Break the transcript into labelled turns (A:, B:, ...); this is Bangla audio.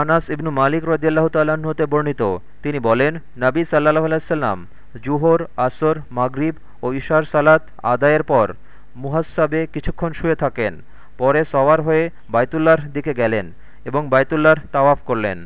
A: আনাস ইবনু মালিক রদিয়াল্লাহ তাল্লাহ্ন হতে বর্ণিত। তিনি বলেন, নাবী সাল্লাহ আলাইসাল্লাম জুহর, আসর, মাগরিব ও ইশার সালাত আদায়ের পর মুহাসাবে কিছুক্ষণ শুয়ে থাকেন। পরে সওয়ার হয়ে বাইতুল্লাহর দিকে গেলেন এবং বাইতুল্লাহর তাওয়াফ করলেন।